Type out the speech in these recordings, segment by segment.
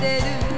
giderim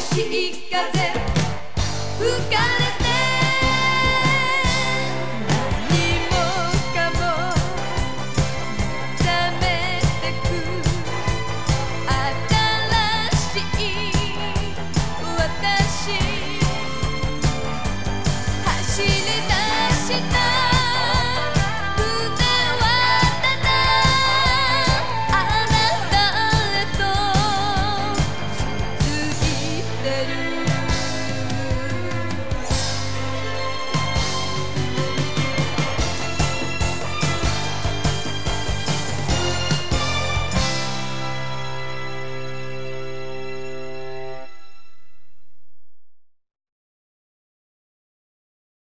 しい風